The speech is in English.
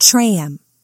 tram.